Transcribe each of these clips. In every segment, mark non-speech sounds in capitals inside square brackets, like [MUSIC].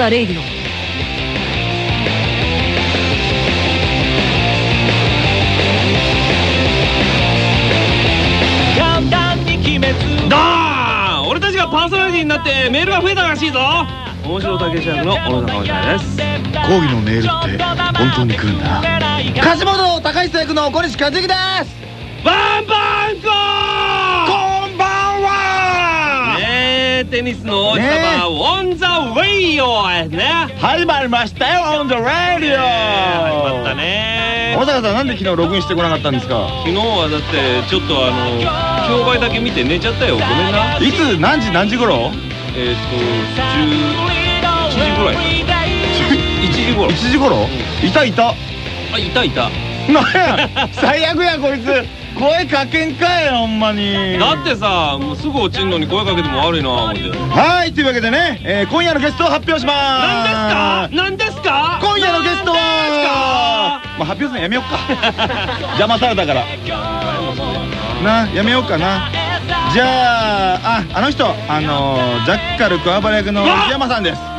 ザ・レイディオパーソナリティになってメールが増えたらしいぞ。面白竹役の小野坂おじさんです。抗議のメールって本当に来るんだ。な梶本隆久役の小西和之ですテニスの王子様オン・ザ・ウェイオね。始まりましたよオンザラディオ。始まったね。小坂さんなんで昨日ログインしてこなかったんですか？昨日はだってちょっとあの競売だけ見て寝ちゃったよ。ごめんな。いつ？何時？何時頃？えっ、と11時ぐらい。[LAUGHS] 1時頃。1時頃？いたいた。あいたいた。[LAUGHS] 最悪やこいつ声かけんかいほんまに。だってさもうすぐ落ちんのに声かけても悪いな思って。はいというわけでね、えー今夜のゲストを発表します。何ですか？何ですか？今夜のゲストはまあ発表するのやめよっか。邪魔されたから。なやめようかな。じゃあああの人あのージャッカル桑原役の檜山さんです。うわ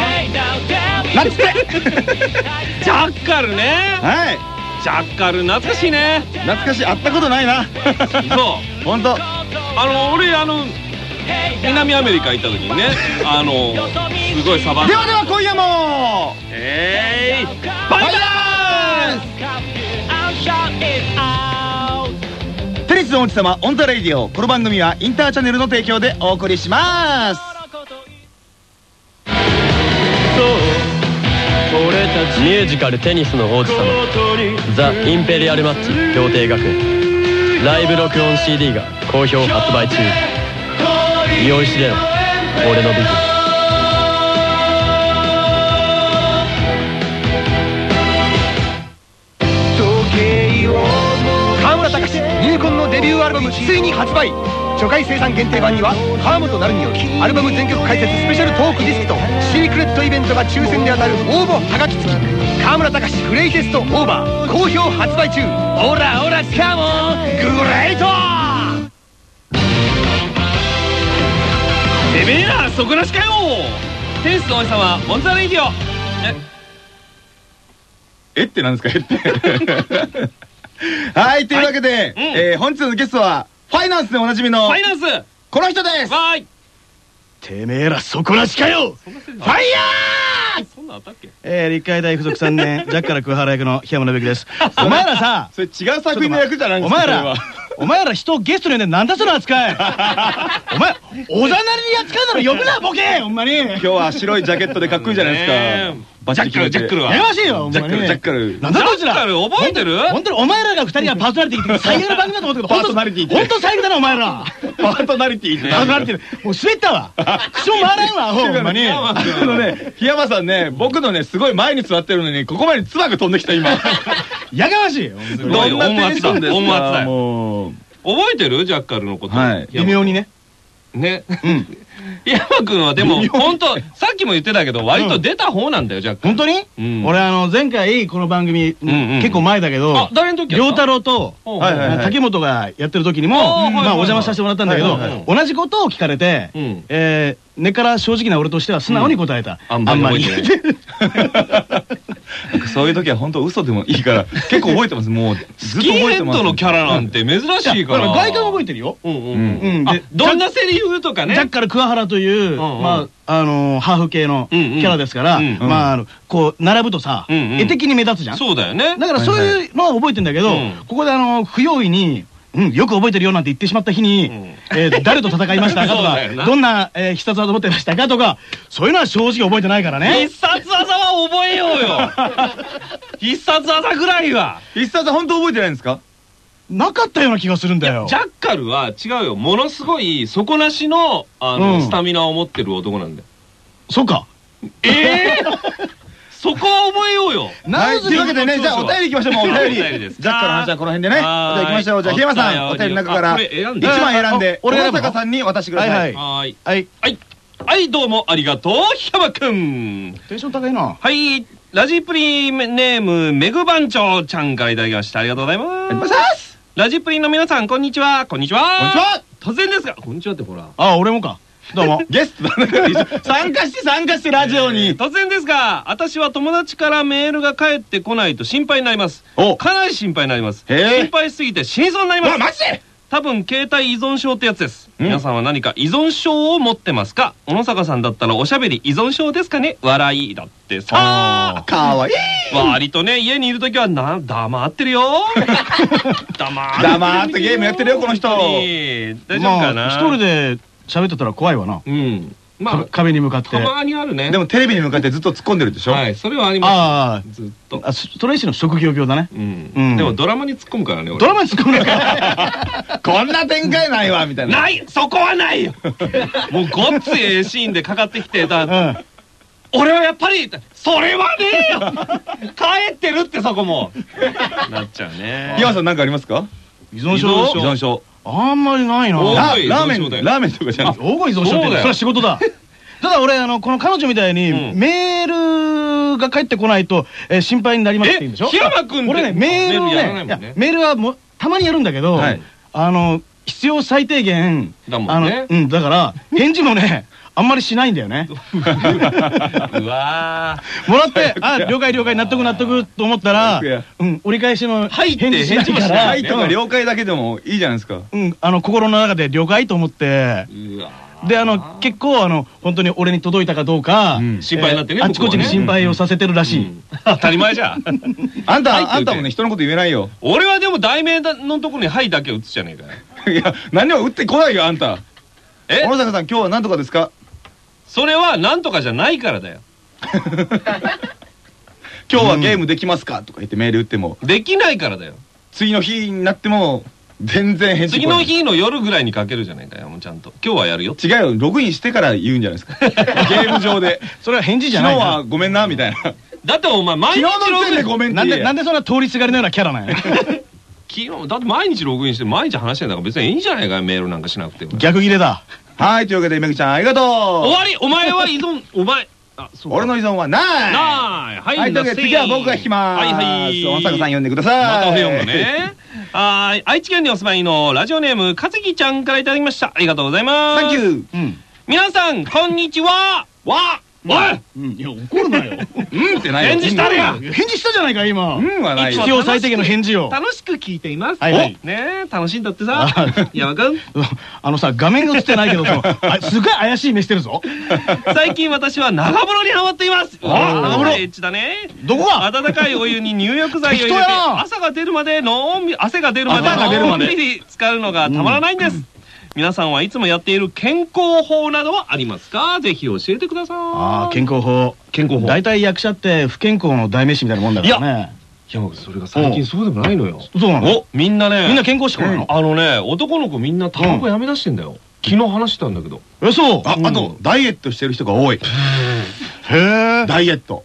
ー。なんつって。[LAUGHS] ジャッカルね。はいジャッカル懐かしいね。懐かしい。会ったことないな。そう。[LAUGHS] 本当。あの俺あの南アメリカ行った時にねあのすごいサバンではでは今夜も。えい。ファイヤーテニスの王子様 on the radio。この番組はインターチャンネルの提供でお送りしますミュージカル「テニスの王子様」「ザ・インペリアルマッチ料亭学園」ライブ録音 CD が好評発売中。イオンシでの俺のビジョン。川村隆入魂のデビューアルバムついに発売初回生産限定版には川本なるによるアルバム全曲解説スペシャルトークディスクとシークレットイベントが抽選で当たる応募はがき付き河村隆 greatest over 好評発売中。オラオラ come on great!てめえらそこなしかよ!テニスの王子様 on the radio。え？え？ってなんですか？え？って。[LAUGHS] はいというわけで、うん。えー本日のゲストはファイナンスでおなじみのファイナンス。この人です。わーい。てめえら底なしかよ。ファイファイヤー！そんなんあったっけ？えー、立海大附属3年 [LAUGHS] ジャッカル桑原役の檜山信之です。[LAUGHS] お前らさそれ違う作品の役じゃないんですかお前らお前ら人をゲストに呼んでなんだその扱い。[LAUGHS] お前おざなりに扱うなら呼ぶなボケほんまに。今日は白いジャケットでかっこいいじゃないですか、ジャッカルジャッカルは。やかましいよジャッカルジャッカル。なんだこいつら。ジャッカル覚えてる？本当にお前らが二人がパーソナリティって最悪の番組だと思ったけどパーソナリティって。本当最悪だなお前ら。パートナリティって。パーソナリティもう滑ったわ。口も回らんわほんまに。あのね檜山さんね僕のねすごい前に座ってるのにここまで唾が飛んできた今。[LAUGHS] やがましいどんなテンションですか？音圧だ。よもう覚えてる？ジャッカルのこと。はい。微妙にね。ね。[LAUGHS] 山君はでも本当さっきも言ってたけど割と出た方なんだよジャッカル。本当に？うん。俺あの前回この番組んうん結構前だけどあ誰の時良太郎と竹本がやってる時にもお邪魔させてもらったんだけど同じことを聞かれてうん。えー根っから正直な俺としては素直に答えた。あんまり覚えてそういう時は本当嘘でもいいから結構覚えてます。もうずっとスキンヘッ覚えてますドのキャラなんて珍しいから。だから外観は覚えてるよ。うんうんうん。うん。あうんでどんなセリフとかね。ジャッカル桑原という、うんうん。まあ、あのーハーフ系のキャラですから、うんうん。まあ、あの、こう、並ぶとさ、うんうん。絵的に目立つじゃん。そうだよね。だからそういうのは覚えてんだけど、うん。ここであの、不用意に、うん、よく覚えてるよなんて言ってしまった日に、うん。えー誰と戦いましたかとか [LAUGHS] どんな、えー必殺技持ってましたかとかそういうのは正直覚えてないからね。必殺技は覚えようよ。[LAUGHS] 必殺技ぐらいは。必殺本当覚えてないんですか？なかったような気がするんだよ。ジャッカルは違うよ。ものすごい底なしのあの、うん。スタミナを持ってる男なんだよ。そっか。ええ [LAUGHS] そこは覚えようよ。はいというわけでねじゃあお便りいきましょうもうお便り。ジャッカルの話はこの辺でね。じゃあ行きましょう。じゃあ檜山さんお便りの中からあこれ選んで。1枚選んであ俺坂さんに渡してください。はいはーい。はい。どうもありがとうひゃばくんテンション高いな。はい。ラジプリネームメグ番長ちゃんからいただきましたありがとうございます。ラジプリの皆さんこんにちは。こんにちは。こんにちは。突然ですがこんにちはってほら。あ俺もかどうも。[LAUGHS] ゲストだね。参加して参加してラジオに。突然ですが、私は友達からメールが返ってこないと心配になります。おかなり心配になります。心配しすぎて死にそうになります。マジで？多分携帯依存症ってやつです。うん皆さんは何か依存症を持ってますか？小野坂さんだったらおしゃべり依存症ですかね？笑いだってさ。かわいい。割とね、家にいるときはな、黙ってるよ。[LAUGHS] 黙ってる黙ってゲームやってるよこの人大丈夫かな、まあ一人で喋ってたら怖いわな。うん。まかあ、壁に向かって。たまにあるね。でもテレビに向かってずっと突っ込んでるでしょ？はい、それはありまあす。ずっとあ。。あ、ストレイシーの職業病だね。うんうんでもドラマに突っ込むからね、俺ドラマに突っ込むのか。[LAUGHS] こんな展開ないわみたいな。ないそこはないよ [LAUGHS] もうごっついええシーンでかかってきてだ、うん。俺はやっぱりそれはねえよ帰ってるってそこも [LAUGHS] なっちゃうね岩さんなんかありますか？依存症依存症。あんまりないな。おラーメン、ラーメンとかじゃなくて。大声依存症って、それは仕事だ。[LAUGHS] ただ俺、あの、この彼女みたいに、うん。メールが返ってこないと、えー心配になりますって言うんでしょ？え檜山君俺ね、メールをね、メールはもう、たまにやるんだけど、はい。あの、必要最低限、あの、うん、だから、返事もね、あんまりしないんだよね。うわもらって、あ、了解了解、納得納得と思ったらうん、折り返しの返事しないか返事もしなら。はいいとか了解だけでもいいじゃないですか。うん、あの、心の中で了解と思って、で、あの、結構、あの、本当に俺に届いたかどうか、うん。心配になってねえーあちこちに心配をさせてるらしい。当たり前じゃん。[LAUGHS] あんた、あんたもね、人のこと言えないよ。俺はでも題名のところに「はい」だけ打つじゃねえかよ。いや、何にも打ってこないよ、あんた。え？小野坂さん、今日は何とかですか？それはなんとかじゃないからだよ。[LAUGHS] 今日はゲームできますかとか言ってメール打っても、できないからだよ。次の日になっても、全然返事来ない。次の日の夜ぐらいにかけるじゃないかよもうちゃんと。今日はやるよ。違うよ、ログインしてから言うんじゃないですか。[LAUGHS] ゲーム上で。それは返事じ昨日ゃないな。はごめんな、みたいな。[LAUGHS] だってお前毎日昨日の時点でごめんってなんで、言えやなんでそんな通りすがりのようなキャラなんや。昨日だって毎日ログインして毎日話してんだから別にいいじゃないかよメールなんかしなくても。逆切れだ。はい、というわけで、めぐちゃん、ありがとう。終わり。お前は依存。[LAUGHS] お前。あそうか。俺の依存はない。ない。はいはい、というわけで次は僕が引きます。はいはい。小野坂さん呼んでください。また読むね。はーい。愛知県にお住まいのラジオネームかつぎちゃんからいただきました。ありがとうございます。サンキュー。うん。皆さんこんにちは。わおい！うん、いや、怒るなよ。[LAUGHS] うんってないよ。返事したれや返事したじゃないか、今。うんはないよ。必。要最低限の返事を。楽しく聞いています。はいねえ楽しいんだってさ。あ山くん。[LAUGHS] あのさ、画面が映ってないけど、[LAUGHS] すごい怪しい目してるぞ。最近私は長風呂にハマっています。あ長風呂エッチだね。どこが？温かいお湯に入浴剤を入れて朝が出るまでのんびり汗が出るまで汗が出るまでのんびり使うのがたまらないんです、皆さんはいつもやっている健康法などはありますか？ぜひ教えてください。ああ、健康法。健康法。大体役者って不健康の代名詞みたいなもんだからね。山口それが最近そうでもないのよ。そうなの？おみんなね。みんな健康志向なの？あのね男の子みんなタバコやめ出してんだよ、昨日話したんだけど。え、そう。あ、あと、ダイエットしてる人が多い。へえ。ダイエット。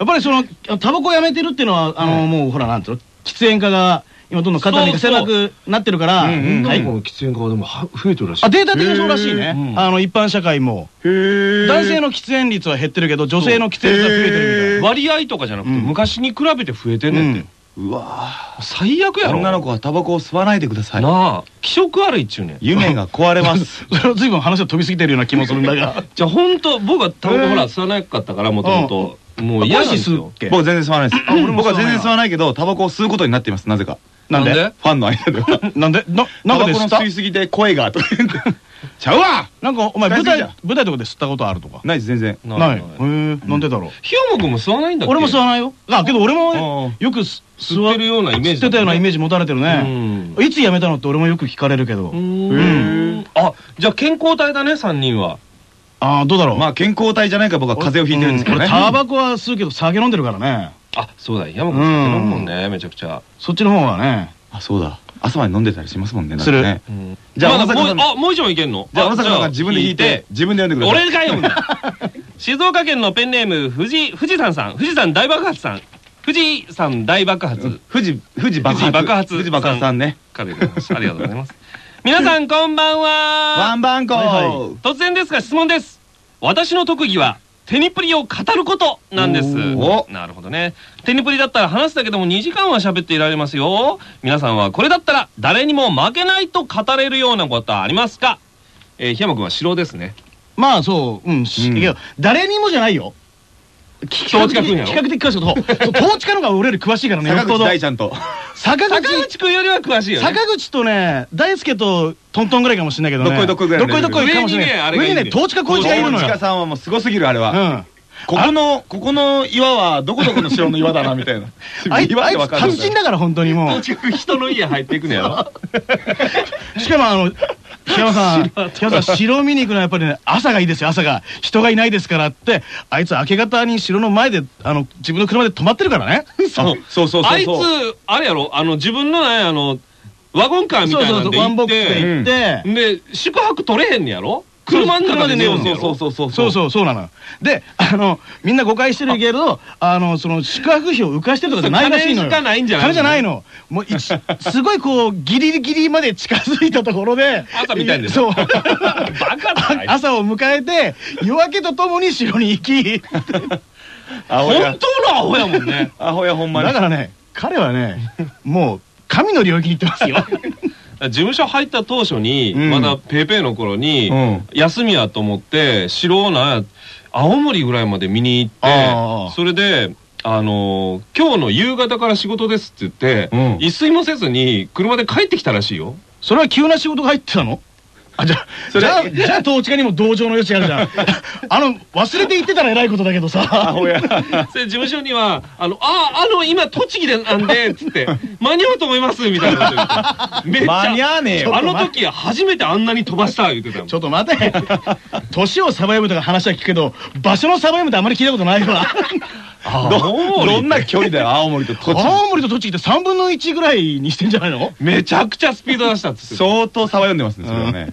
やっぱりその、タバコやめてるっていうのは、あの、もうほら、なんつうの、喫煙家が、今どんどん肩身が狭くなってるから、はいの喫煙家でも増えてるらしあ、データ的にそうらしいね。うんあの、一般社会も。へー。男性の喫煙率は減ってるけど、女性の喫煙率は増えてるみたいな。割合とかじゃなくて、うん。昔に比べて増えてんねんって、うわ最悪やろ。女の子はタバコを吸わないでください。なあ。気色悪いっちゅうねん。夢が壊れます。[LAUGHS] それは随分話が飛びすぎてるような気もするんだが。[LAUGHS] じゃあ本当僕はタバコほら吸わなかったからもともともう嫌ですよ。僕は全然吸わないです。僕は全然吸わないけど、タバコを吸うことになっています、なぜか。なんで？ファンの間では。[LAUGHS] なんで？な、なんかで吸吸いすぎて声がとか言って。[LAUGHS] ちゃうわなんか、お前舞台舞台とかで吸ったことあるとか？ないです、全然。ない。へえ、なんでだろう？檜山君も吸わないんだっけ？俺も吸わないよ。あ、けど俺もうよく吸吸ってるようなイメージ吸ってたようなイメージジ持たれてるね。いつ辞めたのって俺もよく聞かれるけど。うんあじゃあ健康体だね3人はああ、どうだろう？まあ、健康体じゃないから僕は風邪をひいてるんですけどね。タバコは吸うけど酒飲んでるからね。あそうだ。山君酒飲むもんねめちゃくちゃ。そっちの方がね。あ、そうだ。朝まで飲んでたりしますもんね。する。ね。うん。じゃあもうあもう一問いけんの？じゃあ、小野あ坂さんが自分で弾いて、自分で読んでください。俺が読むんだ。[LAUGHS] 静岡県のペンネーム富士富士山さん。富士山大爆発さん。富士山大爆発。富士、富士爆発。富士爆発富士爆発さんね。ありがとうございます。皆さんこんばんは。ワンバンコはいはい。突然ですが質問です。私の特技はテニプリを語ることなんです。おなるほどね。テニプリだったら話すだけでも2時間は喋っていられますよ。皆さんはこれだったら誰にも負けないと語れるようなことはありますか？えー、檜山君は城ですね。まあそううんしうん。けど誰にもじゃないよ比較的詳しいこと。[LAUGHS] そう友近の方が俺より詳しいからね坂口大ちゃんと。坂坂口口君よりは詳しいよね。坂口とね大輔とトントンぐらいかもしれないけどね。どっこいどっこいぐらいのどっこいどっこいかもしれない。上にねあれがいいんだよ上にね友近浩一がいるのよ。さんはもうすごすぎるあれは。うん。ここのここの岩はどこどこの城の岩だなみたいな。[LAUGHS] あいつ達人だから本当にも友近君人の家入っていくのや [LAUGHS] しかもあの平山さん [LAUGHS] さん城見に行くのはやっぱりね朝がいいですよ。朝が。人がいないですからってあいつ明け方に城の前であの自分の車で止まってるからね。[LAUGHS] そうそうそうそう。あいつあれやろ？あの自分のねあのワゴンカーみたいなんでワンボックスで行って。てで宿泊取れへんねやろ？車の中で寝ようそうそうそうそう。そうそうそうなのよ。であのみんな誤解してるけどあのその宿泊費を浮かしてるとかじゃないらしいのよ。金しかないんじゃない金じゃないの。もういち [LAUGHS] すごいこうギリギリまで近づいたところで朝見たいんですそう。[LAUGHS] 朝を迎えて夜明けとともに城に行き。本当のアホやもんね。[LAUGHS] アホやほんまに。だからね彼はねもう神の領域に行ってますよ事務所入った当初に、うん。まだペーペーの頃に、うん。休みやと思って城をな青森ぐらいまで見に行ってそれであのー今日の夕方から仕事ですって言って、うん。一睡もせずに車で帰ってきたらしいよ。それは急な仕事が入ってたの？あじゃあそれじゃあじゃあ統治家にも同情の余地あるじゃん。[LAUGHS] あの忘れて行ってたら偉いことだけどアさ [LAUGHS] それ事務所には「あのああの今栃木でなんで」っつって「[LAUGHS] 間に合うと思います」みたいなめっちゃ間に合わねえよあの時初めてあんなに飛ばした言ってたもん。ちょっと待て。年をサバイブとか話は聞くけど場所のサバイブってあまり聞いたことないわ。どどんな距離だよ青森と栃木。青森と栃木って3分の1ぐらいにしてんじゃないの？めちゃくちゃスピード出したっつってた。相当差は読んでますねそれはね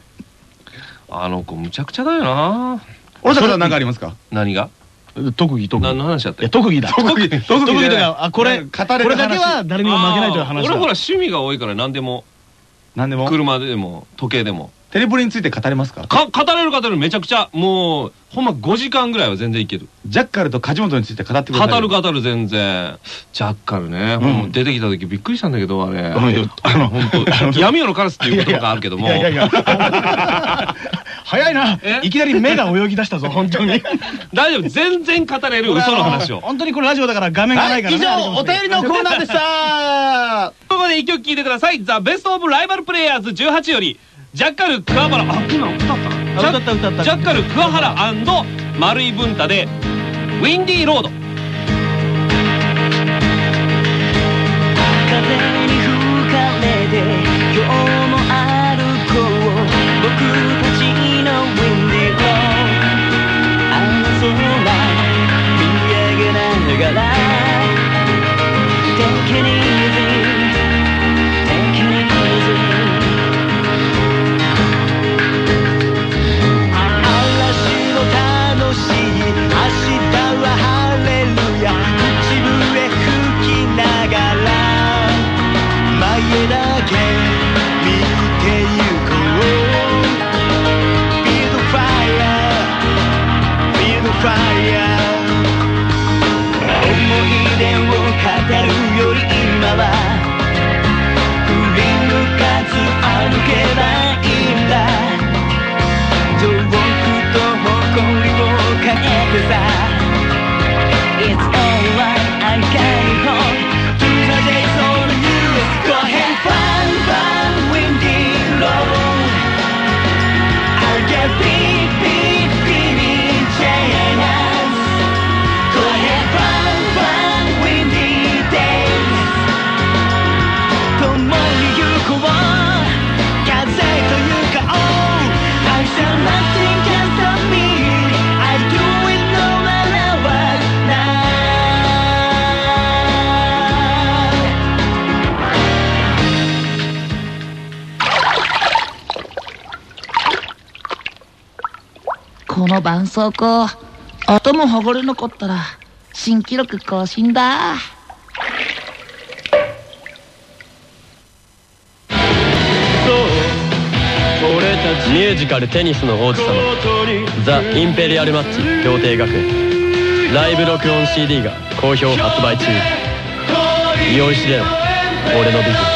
あの子むちゃくちゃだよな。俺さん何かありますか？何が？特技特技。何の話だったいや特技だ。特技。特技特技とかあこれ語これる話。れだけは誰にも負けないという話ー俺ほら趣味が多いから何でも。何でも？車でも時計でも。テレポリについて語れますか？か語れる語れる。めちゃくちゃもうほんま5時間ぐらいは全然いける。ジャッカルと梶本について語ってください語る語る全然。ジャッカルね、もう出てきた時びっくりしたんだけどあれ、うん。いやあの本当闇夜のカラスっていう言葉があるけども。いやいやいや早いな。え？いきなり目が泳ぎ出したぞ [LAUGHS] 本当に。大丈夫。全然語れる嘘の話を。本当にこれラジオだから画面がないからねあれかもしれないりのコーナーでした。[LAUGHS] ここで一曲聴いてください「ザ・ベスト・オブ・ライバル・プレイヤーズ18」よりジャッカル桑原。あ今歌った。あ歌った歌った。ジャッカル桑原丸井文太で「ウィンディーロード」風に吹かれてげながの絆創膏。音もほこり残ったら新記録更新だ。俺たちミュージカル「テニスの王子様」「ザ・インペリアル・マッチ協定学園」ライブ録音 CD が好評発売中。酔いしれろ俺のビジョン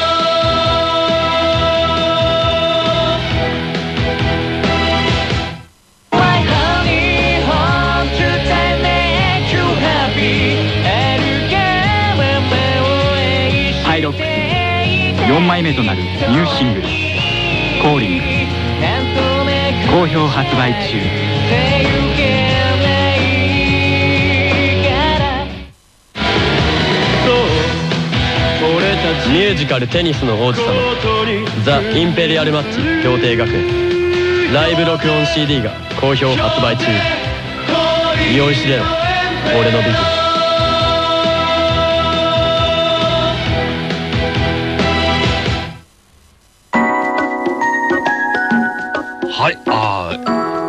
4枚目となるニューシングル「コーリング」好評発売中。ミュージカル「テニスの王子様」「ザ・インペリアルマッチ協定学園」ライブ録音 CD が好評発売中。イオンシレロ俺のビジはい、あ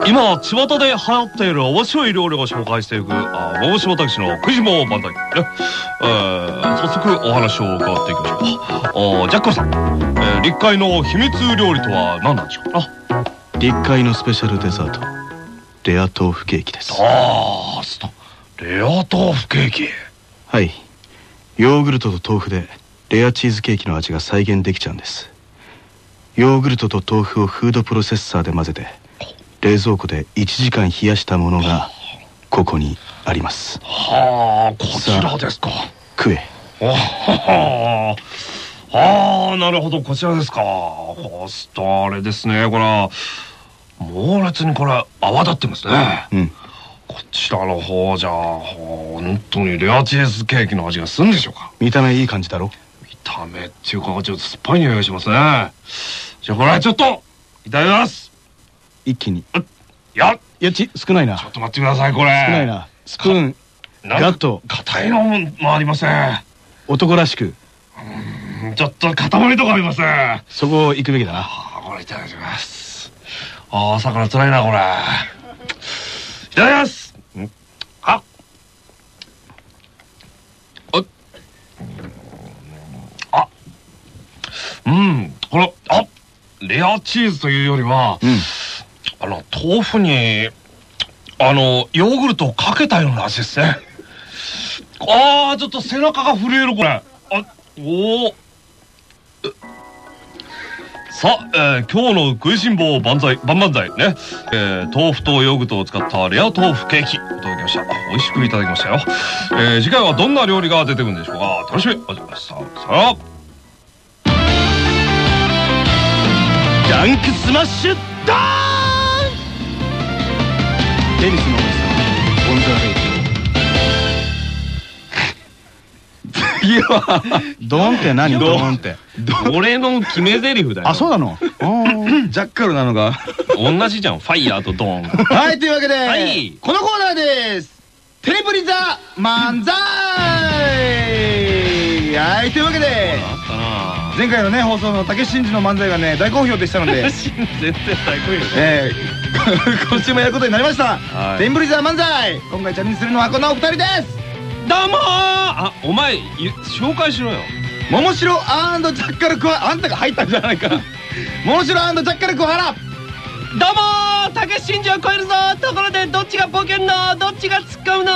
ー今、巷で流行っている面白い料理を紹介していく、あー、桃島たけしの食いしん坊万歳。ね、えー、早速お話を伺っていきましょう。あージャッカルさん、えー、立会の秘密料理とは何なんでしょう？か立会のスペシャルデザート。レア豆腐ケーキです。あー、スタ、レア豆腐ケーキ。はい。ヨーグルトと豆腐でレアチーズケーキの味が再現できちゃうんですヨーグルトと豆腐をフードプロセッサーで混ぜて冷蔵庫で1時間冷やしたものがここにありますはあ、こちらですか。食えああ、なるほど、こちらですか。ホスト、あれですね、これは。猛烈にこれ、泡立ってますね。うんこちらの方じゃ、本当にレアチーズケーキの味がするんでしょうか。見た目いい感じだろ見た目っていうか、ちょっと酸っぱい匂いがしますね。じゃあ、これはちょっと、いただきます。一気にいや、いやち少ないなちょっと待ってください、これ。少ないなスプーンガッと硬いのもありません。男らしくちょっと塊とかありません。あそこを行くべきだなーこれいただきます。あー朝から辛いな、これ。いただきます。うん、これ、あ。レアチーズというよりは、うんあの、豆腐に、あの、ヨーグルトをかけたような味ですね。ああ、ちょっと背中が震える、これ。あ、おお。さあ、えー今日の食いしん坊万歳、万々歳ね。えー豆腐とヨーグルトを使ったレア豆腐ケーキ、いただきました。あ美味しくいただきましたよ。えー次回はどんな料理が出てくるんでしょうか。楽しみ。ありがとうございました。さよなら。dunk smash ドーン！テニスの王子様 on the レイいやドーンって何？ドーンって。俺の決め台詞だよ。あそうなの？ジャッカルなのが。同じじゃん。ファイヤーとドーン。[LAUGHS] はいというわけで、はい。このコーナーです。テニプリザ漫才！はいというわけで前回のね放送の竹真嗣の漫才がね大好評でしたので。全然最高よ。えー、[LAUGHS] 今週もやることになりました、はい。テンブリザー漫才。今回チャレンジするのはこのお二人です。どうもー。あ、お前、ゆ紹介しろよ。桃城ジャッカルクワあんたが入ったんじゃないか。[LAUGHS] 桃城ジャッカルクワハどうもー。たけし信じを超えるぞ。ところでどっちがボケんの？どっちが突っ込むの？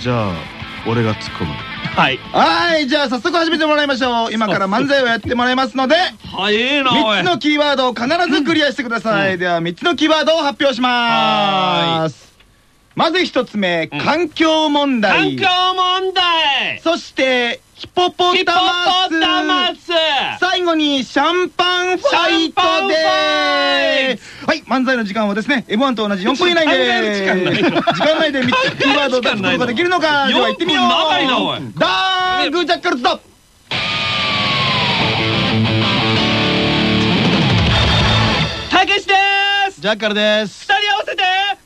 じゃあ俺が突っ込む。はい。ラはいじゃあ早速始めてもらいましょう。今から漫才をやってもらいますので早えな、おい。3つのキーワードを必ずクリアしてください、では3つのキーワードを発表します。まず1つ目、うん。環境問題。環境問題。そしてヒポポタマス。最後にシャンパンファイトでーすはい漫才の時間はですね M1 と同じ4分以内で。時間内で3つキーワードを出すことがで。きるのかでは行ってみよう。4分長いなおい。ダーングージャッカルストップたけしです。ジャッカルです。二人合わせて。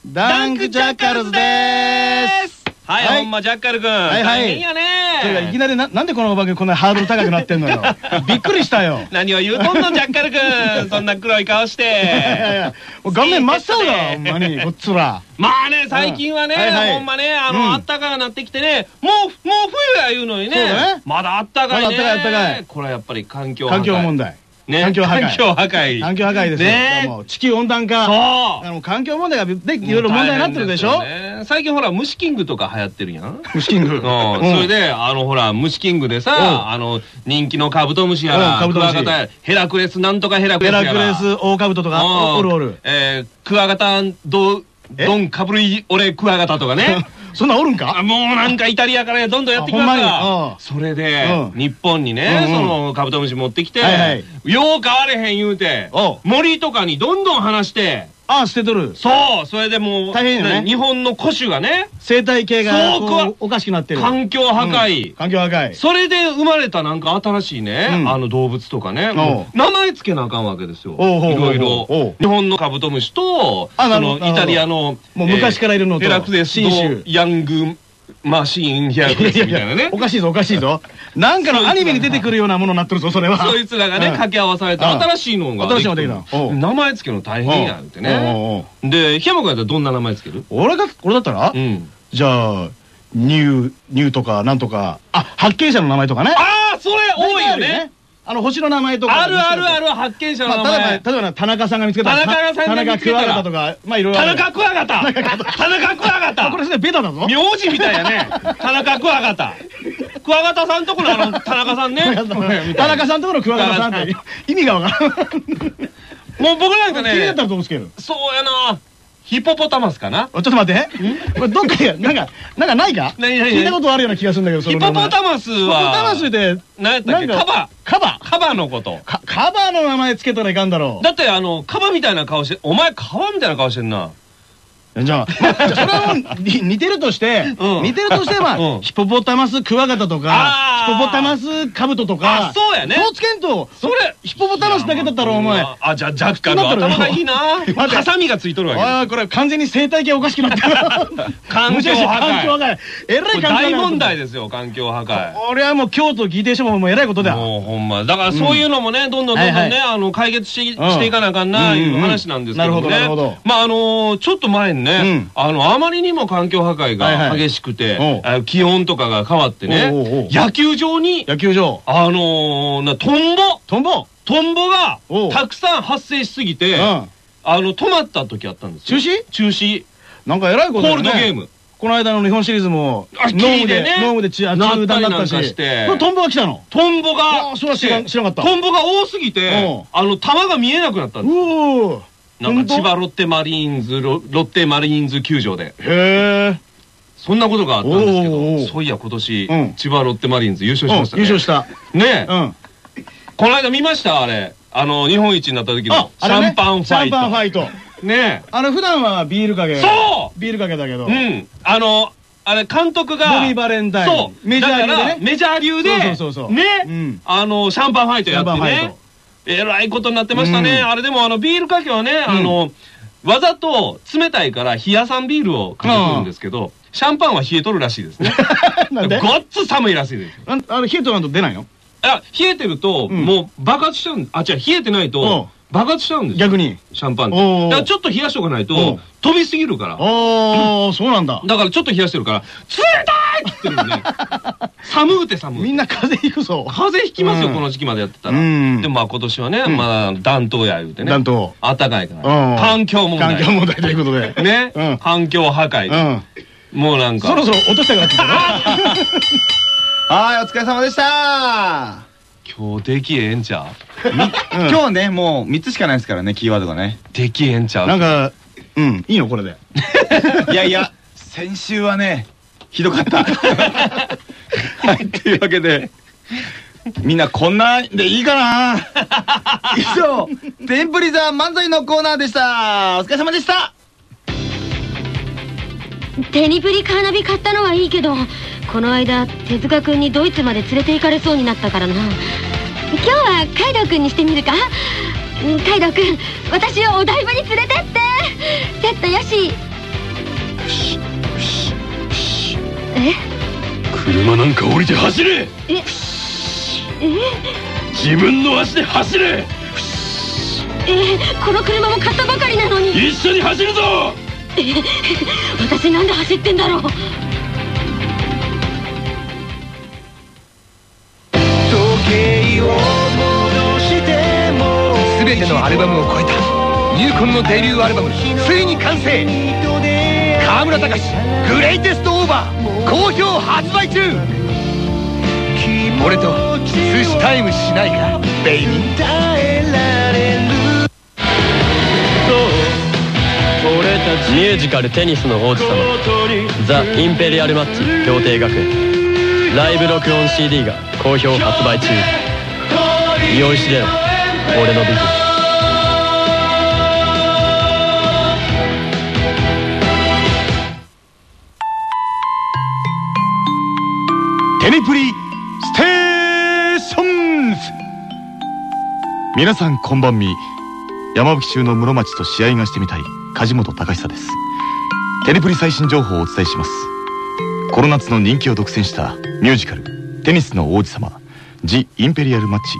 ダンクジャッカルズですはい、はい。ほんまジャッカルくん。いはい。大変やてかいねきなりななんでこの番組こんなハードル高くなってんのよ。[LAUGHS] びっくりしたよ。何を言うとんの、ジャッカルくん。[LAUGHS] そんな黒い顔しいやいて。や顔面真っ青だ [LAUGHS] ほんまにこっつらまあね、最近はね、ほんまね、あの、うん。あったかくなってきてね、もう、もう冬や言うのにね、まだあったかいね。まだあったかいあったかい。これはやっぱり環境破壊。環境問題ね。環境破壊。環境破壊。環境破壊ですよ。ね。地球温暖化。そう。あの環境問題がでいろいろ問題になってるでしょ？最近ほら、虫キングとか流行ってるやん。虫キング。うん、それで、あの、ほら、虫キングでさ、あの、人気のカブトムシやうんら、カブトムシ。ヘラクレスなんとかヘラクレベスやら。ラクレスオオカブトとかうん。おるおる。えー、クワガタド、え？ドンかぶり俺クワガタとかね。[LAUGHS] そんなんおるんか？あもうなんかイタリアからどんどんやってきますあほんまかにそれでうん。日本にねそのカブトムシ持ってきてよう変われへん言うて森とかにどんどん放してああ捨てとる。そうそれでもう大変よね。日本の古種がね。生態系がそうこうおかしくなってる。環境破壊。うん。環境破壊。それで生まれたなんか新しいね、うん。あの動物とかね、名前つけなあかんわけですよ。いおうほうほうほう。ろいろ。日本のカブトムシと、あなそるほどなるほどのイタリアの、もう昔からいるのと。ヘラクレス新種とヤングマシーンヘラクレスみたいなね。[LAUGHS] お。かしいぞおかしいぞ。なんかのアニメに出てくるようなものになってるぞそれは。そいつらがね、うん。掛け合わされてうん。新しいのが新しいのができた名前つけるの大変やってね。で、檜山君やったらどんな名前つける？俺が俺だったら？うん。じゃあニューニューとかなんとか。あ発見者の名前とかね。ああ、それ多いよね。あの星の名前とかあるあるある発見者の名まあ、例えば、前。例えば田中さんが見つけた田中さんが見つけたら田中クワガタとか、まあいろいろ。田中クワガタ田中クワガタあこれすね、ベタだぞ。名字みたいやね。田中クワガタ。クワガタさんとこのあの、田中さんね。[LAUGHS] 田中さんとこのクワガタさんって [LAUGHS] 意味がわからん。もう僕なんかね気になった、らどうすけるそうやな。ヒポポタマスかなちょっと待って。これどっかや、なんか、なんかないか？聞いたことあるような気がするんだけど、そヒポポタマスヒポポタマは、スって、何やったっけ？なんかカバ。カバカバのこと。かカバの名前つけたらいかんだろだってあの、カバみたいな顔して、お前カバみたいな顔してんな。う。じゃあ、[LAUGHS] それは似てるとして、うん似てるとしては、[LAUGHS] うんヒポポタマスクワガタとかヒポポタマスカブトとか、あそうやねそうつけんと、それ、ヒポポタマスだけだったらお前、あ、じゃあ、ジャッカの？頭がいいな。[LAUGHS] ハサミがついとるわけ。ああ、これ完全に生態系おかしくなってる。環境破壊環境破壊。えらいこれ環境破壊大問題ですよ、環境破壊。俺はもう京都議定書ももうえらいことだ。もうほんま。だからそういうのもね、どんどんどんどんはいね、あの、解決ししていかなあかんな、うんいう話なんですけどもね。なるほどなるほどまああの、ちょっと前にね。うん、あの、あまりにも環境破壊が激しくて気温とかが変わってね。う、野球場に、野球場。あのー、な、トンボ。トンボ。トンボがたくさん発生しすぎて、うん。あの、止まった時あったんですよ。中止？中止。なんかえらいことだよね。ルドゲーム。この間の日本シリーズも、あノームで、ノームで中断だったし。して。トンボが来たの？トンボが知らなかった。トンボが多すぎてあの、球が見えなくなったんです。なんか千葉本ロッテマリーンズロ、ロッテマリーンズ球場で。当へえ。そんなことがあったんですけど、そういや今年、うん千葉ロッテマリーンズ優勝しうんましたね。優勝した。ねえ、うん。この間見ました？あれ。あの、日本一になった時あの、シャンパンファイト。シャンパンファイト。ねあの、普段はビールかけ。そうビールかけだけど。え。うん。あの、あれ、監督が、ボビーバレンタインそう。メジャー流でねメジャー流で、そうそうそうそうね、うんあの、シャンパンファイトやってねト。えらいことになってましたね。うん。あれでも、あの、ビールかけはね、あの、わざと冷たいから冷やさんビールをかけてるんですけど、シャンパンは冷えとるらしいですね。[LAUGHS] なんで？ごっつ寒いらしいです。ああれ、冷えとなんと出ないの？あ、冷えてると、うん。もう爆発しちゃうんあ、違う、冷えてないと、爆発しちゃうんですよ。逆に？シャンパンって。おーだからちょっと冷やしとかないおとう、飛びすぎるから。ああ、そうなんだ。だからちょっと冷やしてるから、冷たいって言ってるんでね。[LAUGHS] 寒くて寒い。みんな風邪ひくぞ。風邪ひきますよ、うんこの時期までやってたら。うんでもまあ今年はね、んまあ暖冬や言うてね。暖冬暖かいかうんら。環境問題。環境問題ということで。[LAUGHS] ね、うん環境破壊。うん。もうなんか。そろそろ落としたからって言ったね。[LAUGHS] はい、お疲れ様でした今日出来ええんちゃ今日ね、もう3つしかないですからね、キーワードがね。う出来ええんちゃう？なんか、うん、いいの？これで。[LAUGHS] いやいや、先週はね、ひどかった。はい、というわけで、みんなこんなんでいいかな？[LAUGHS] 以上、テンプリザ漫才のコーナーでした。お疲れ様でしたテニプリカーナビ買ったのはいいけどこの間手塚君にドイツまで連れて行かれそうになったからな。今日はカイドウ君にしてみるか？うんカイドウ君私をお台場に連れてって。セットよし。え？車なんか降りて走れ！え？え？自分の足で走れ！え？この車も買ったばかりなのに。一緒に走るぞ！え？私なんで走ってんだろう？てのアルバムを超えた。ニューコンのデビューアルバム。ついに完成。河村隆グレイテストオーバー。好評発売中。俺と寿司タイムしないか？ベイビー。ミュージカル「テニスの王子様」「ザ・インペリアルマッチ協定学園」ライブ録音 CD が好評発売中。イオンシレオ俺のビギニプリステーションズ皆さんこんばんみ。山吹中の室町と試合がしてみたい。梶本隆久です。テニプリ最新情報をお伝えします。この夏の人気を独占した。ミュージカル「テニスの王子様。ジ・インペリアルマッチ。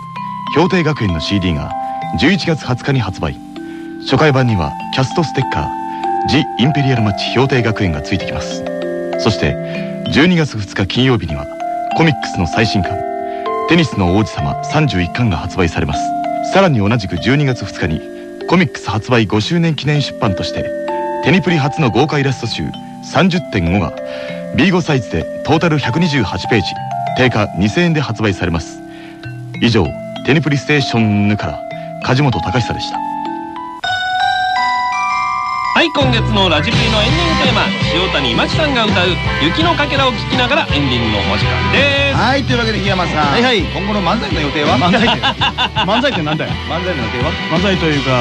氷定学園」の CD が。11月20日に発売。初回版にはキャストステッカー「ジ・インペリアルマッチ氷定学園」がついてきます。そして12月2日金曜日にはコミックスの最新刊「テニスの王子様31巻」が発売されます。さらに同じく12月2日にコミックス発売5周年記念出版としてテニプリ初の豪華イラスト集30.5が B5 サイズでトータル128ページ定価2000円で発売されます。以上テニプリステーションから梶本隆久でした。今月のラジプリのエンディングテーマ塩谷真紀さんが歌う「雪のかけら」を聴きながらエンディングのお時間です。はいというわけで檜山さん。はいはい。今後の漫才の予定は？漫才って [LAUGHS] 漫才ってなんだよ？漫才の予定は？漫才というか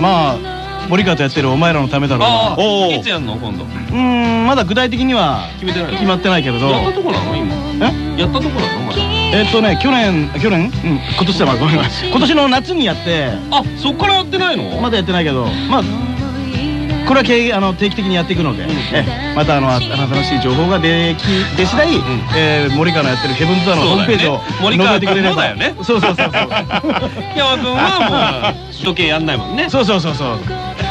まあ森川とやってるお前らのためだろうな。あいつやんの今度。うーんまだ具体的には決めてない決まってないけれど。やったとこなの？今。え？やったとこなの？まだ。えっとね去年去年？うん今年だわごめんごめん。[LAUGHS] 今年の夏にやって。あそっからやってないの？まだやってないけど。まあこれは経あの定期的にやっていくので、えまたあのあ新しい情報が出き出次第、えー森川のやってるヘブンズアのホームページを森川覗いてくれれば。君もだよね。そうそうそうそう。山君はもう時計やんないもんね。そうそうそうそう。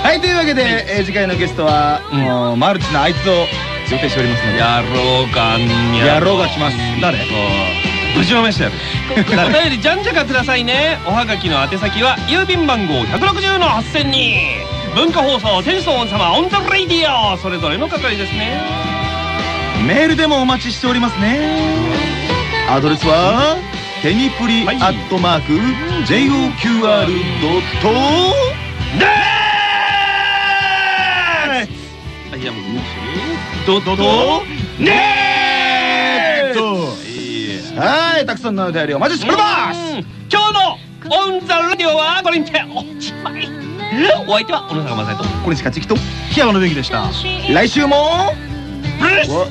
はいというわけで、えー次回のゲストは、もうマルチなあいつを予定しておりますので。やろうかんややろうが来ます。誰？ぶちまめしてやる。お便りじゃんじゃかくださいね。おはがきの宛先は郵便番号160の8000に文化放送テニスの王子様 On the Radio それぞれの係ですね。メールでもお待ちしておりますね。アドレスは、テニプリアットマーク JOQR ドット。い。やもうドはいたくさんのお便りお待ちしております。今日のオンザラディオはこれにておしまい。お相手は小野坂正人。これしかちきと。檜山のべきでした。来週も。ブレス。こ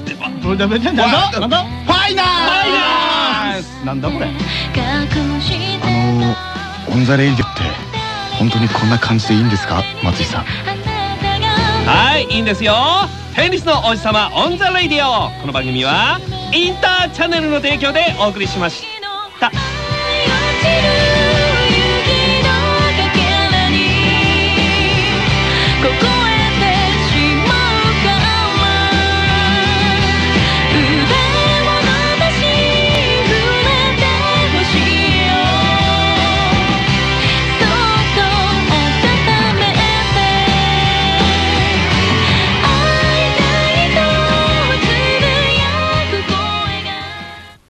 れだ？めなんだ？なんだ？ファイナーなんだこれ？あのオン・ザ・レイディオって本当にこんな感じでいいんですか？松井さん。はいいいんですよ。テニスの王子様オンザレイディオ。この番組はインターチャンネルの提供でお送りしました